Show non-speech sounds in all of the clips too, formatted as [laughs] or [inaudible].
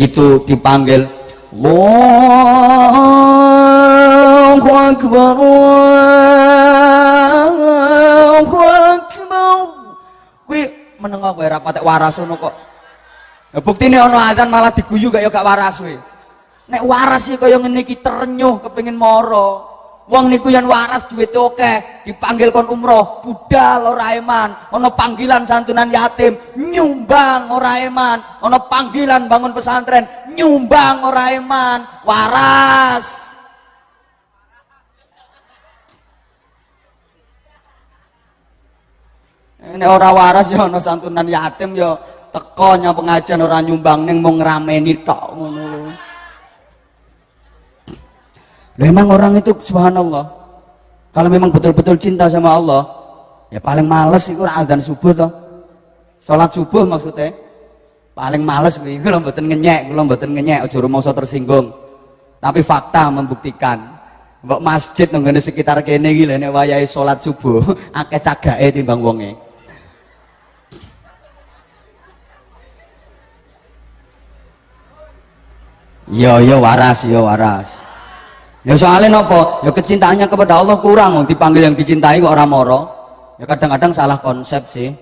begitu dipanggil Allahu Akbar Allahu Akbar. Kuwi menengok kowe ra patek waras ngono kok. Ya buktine ana azan malah diguyu gak ya gak waras kowe nek waras sih kaya ngene iki terenyuh kepengin moro Wong niku yang waras duit oke, dipanggil kon umroh, budal ora eman, ono panggilan santunan yatim, nyumbang ora eman, ono panggilan bangun pesantren, nyumbang ora eman, waras. Ini ora waras ya ono santunan yatim ya tekonya pengajian ora nyumbang ning mau ngrameni tok ngono. Memang orang itu subhanallah kalau memang betul-betul cinta sama Allah ya paling males itu azan subuh toh. Sholat subuh maksudnya paling males nih kalau mboten ngenyek kalau mboten ngenyek aja rumangsa tersinggung. Tapi fakta membuktikan mbok masjid nang sekitar kene iki nek wayahe sholat subuh [laughs] akeh cagake timbang wonge. Yo yo waras yo waras Ya soalnya nopo, ya kecintaannya kepada Allah kurang, dipanggil yang dicintai kok orang moro. Ya kadang-kadang salah konsep sih.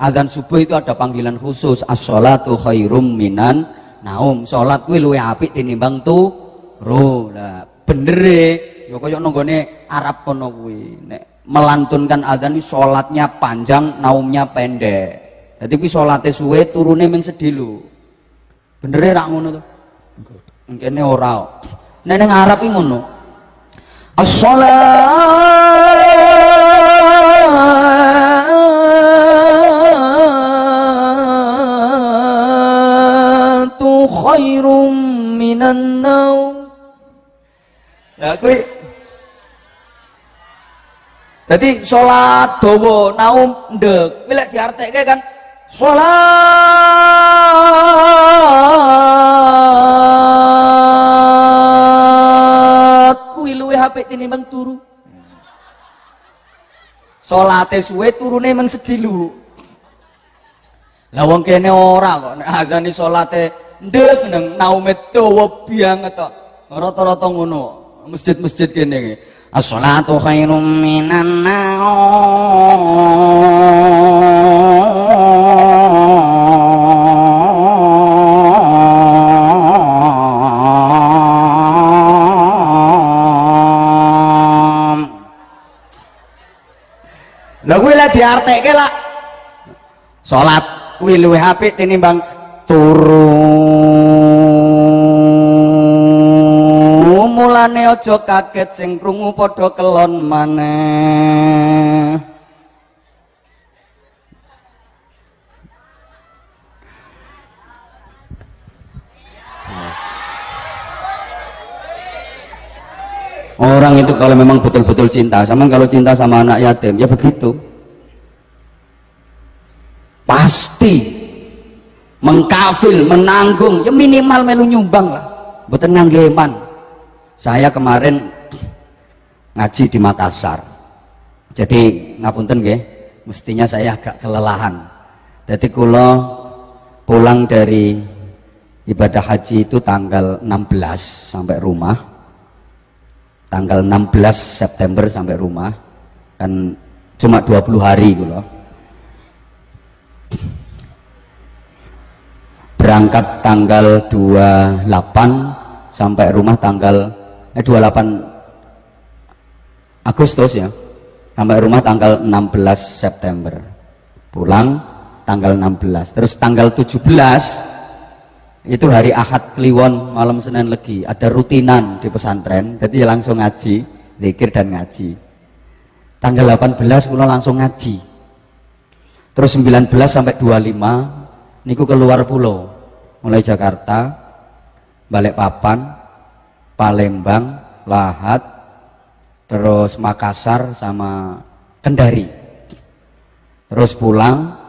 Adzan subuh itu ada panggilan khusus, as-sholatu khairum minan naum. Sholat kuwi luwe apik tinimbang turu. Lah bener e, ya kaya nanggone Arab kono kuwi. Nek melantunkan adzan ini sholatnya panjang, naumnya pendek. Jadi kuwi sholatnya suwe, turune ming sedilu. Bener e rak ngono to? Mungkin ora. Neneng Arab iki ngono. As-salatu khairum minan naum. Lah kuwi Jadi sholat dawa naum ndek. Kuwi lek kan sholat HP tinimbang turu. Salate suwe turune meng sedilu. Lah wong kene ora kok nek azane salate ndek nang naume dawa banget kok. Rata-rata ngono masjid-masjid kene iki. As-salatu khairum minan Lah diartekke lak salat kuwi luwih apik tinimbang turu. Mulane aja kaget sing krungu padha kelon maneh. Orang itu kalau memang betul-betul cinta, sama kalau cinta sama anak yatim, ya begitu. Pasti mengkafil, menanggung, ya minimal melu nyumbang lah. Betul nganggeman. Saya kemarin ngaji di Makassar. Jadi ngapunten nggih, mestinya saya agak kelelahan. Jadi kalau pulang dari ibadah haji itu tanggal 16 sampai rumah tanggal 16 September sampai rumah kan cuma 20 hari gitu loh berangkat tanggal 28 sampai rumah tanggal eh 28 Agustus ya. Sampai rumah tanggal 16 September. Pulang tanggal 16 terus tanggal 17 itu hari Ahad Kliwon malam Senin Legi. Ada rutinan di pesantren. Jadi langsung ngaji zikir dan ngaji. Tanggal 18 kula langsung ngaji terus 19 sampai 25 niku keluar pulau mulai Jakarta Balikpapan Palembang Lahat terus Makassar sama Kendari terus pulang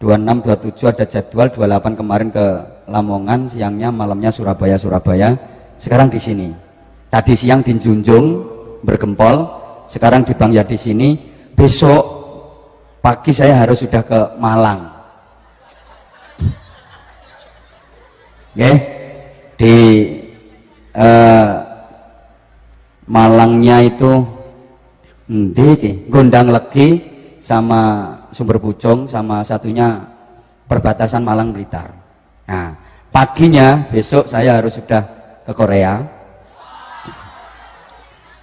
26 27 ada jadwal 28 kemarin ke Lamongan, siangnya malamnya Surabaya Surabaya. Sekarang di sini. Tadi siang di Junjung bergempol, sekarang di Bang di sini. Besok pagi saya harus sudah ke Malang. okay? di uh, Malangnya itu endi Gondang Legi sama Sumber Pucung sama satunya perbatasan Malang Blitar. Nah, paginya besok saya harus sudah ke Korea.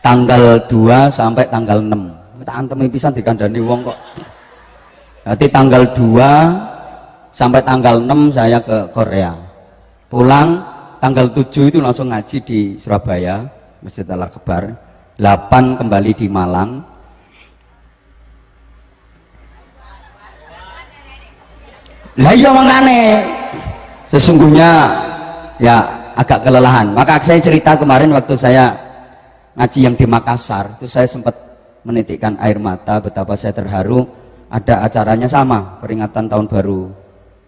Tanggal 2 sampai tanggal 6. Kita antem pisan dikandani wong kok. Nanti tanggal 2 sampai tanggal 6 saya ke Korea. Pulang tanggal 7 itu langsung ngaji di Surabaya, Masjid Al-Akbar. 8 kembali di Malang. Lah iya mangane. Sesungguhnya ya agak kelelahan. Maka saya cerita kemarin waktu saya ngaji yang di Makassar, itu saya sempat menitikkan air mata betapa saya terharu ada acaranya sama peringatan tahun baru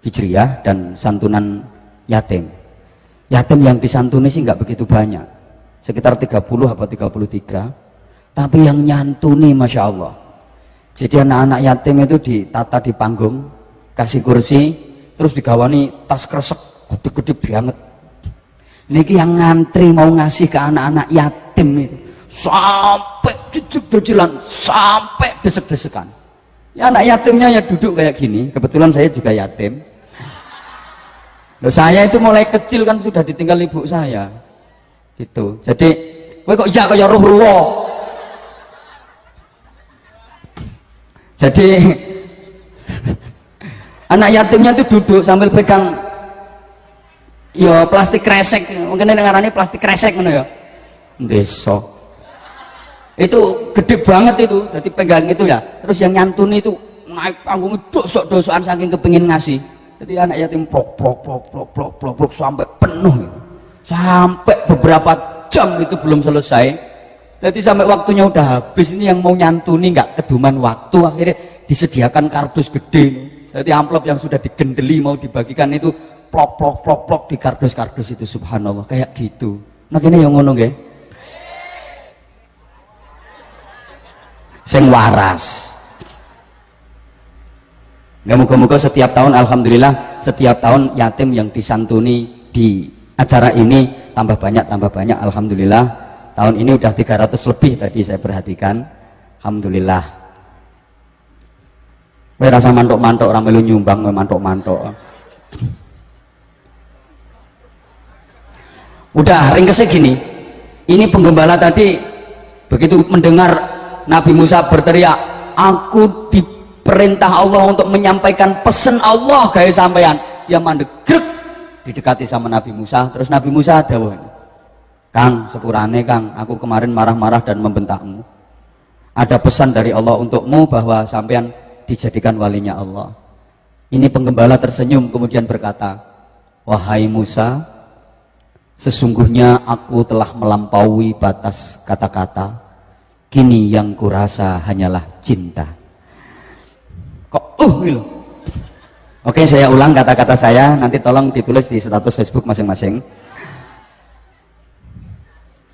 Hijriah dan santunan yatim. Yatim yang disantuni sih nggak begitu banyak sekitar 30 atau 33 tapi yang nyantuni Masya Allah. Jadi anak-anak yatim itu ditata di panggung kasih kursi terus digawani tas kresek gede-gede banget. Niki yang ngantri mau ngasih ke anak-anak yatim itu sampai jejak sampai desek-desekan Ya anak yatimnya ya duduk kayak gini. Kebetulan saya juga yatim. Loh, saya itu mulai kecil kan sudah ditinggal ibu saya. Gitu. Jadi, kowe kok iya kaya roh ruwo. Jadi [laughs] anak yatimnya itu duduk sambil pegang ya plastik kresek. Mungkin ngarani plastik kresek mana ya. Desa itu gede banget itu jadi pegang itu ya. Terus yang nyantun itu naik panggung dosok dosokan saking kepingin ngasih. Jadi anak yatim plok plok plok plok plok plok, plok sampai penuh sampai beberapa jam itu belum selesai. Jadi sampai waktunya udah habis ini yang mau nyantuni nggak keduman waktu akhirnya disediakan kardus gede. Jadi amplop yang sudah digendeli mau dibagikan itu plok plok plok plok di kardus-kardus itu subhanallah kayak gitu. Nah ini yang ngono nggih sing waras. Gak muka-muka setiap tahun Alhamdulillah setiap tahun yatim yang disantuni di acara ini tambah banyak tambah banyak Alhamdulillah. Tahun ini udah 300 lebih tadi saya perhatikan. Alhamdulillah. Gue rasa mantok-mantok orang melu nyumbang mantok-mantok udah ringkesnya gini. Ini penggembala tadi begitu mendengar Nabi Musa berteriak aku diperintah Allah untuk menyampaikan pesan Allah gaya sampean. Yang mandek grek didekati sama Nabi Musa. Terus Nabi Musa dawuh Kang sepurane Kang aku kemarin marah-marah dan membentakmu. Ada pesan dari Allah untukmu bahwa sampean dijadikan walinya Allah. Ini penggembala tersenyum kemudian berkata wahai Musa sesungguhnya aku telah melampaui batas kata-kata Kini yang kurasa hanyalah cinta. Kok uh gitu. Oke, saya ulang kata-kata saya, nanti tolong ditulis di status Facebook masing-masing.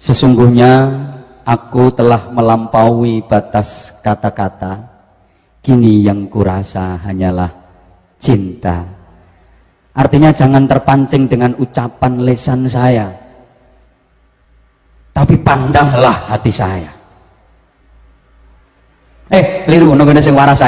Sesungguhnya aku telah melampaui batas kata-kata. Kini yang kurasa hanyalah cinta. Artinya jangan terpancing dengan ucapan lesan saya. Tapi pandanglah hati saya. Eh, liru nunggu sing waras.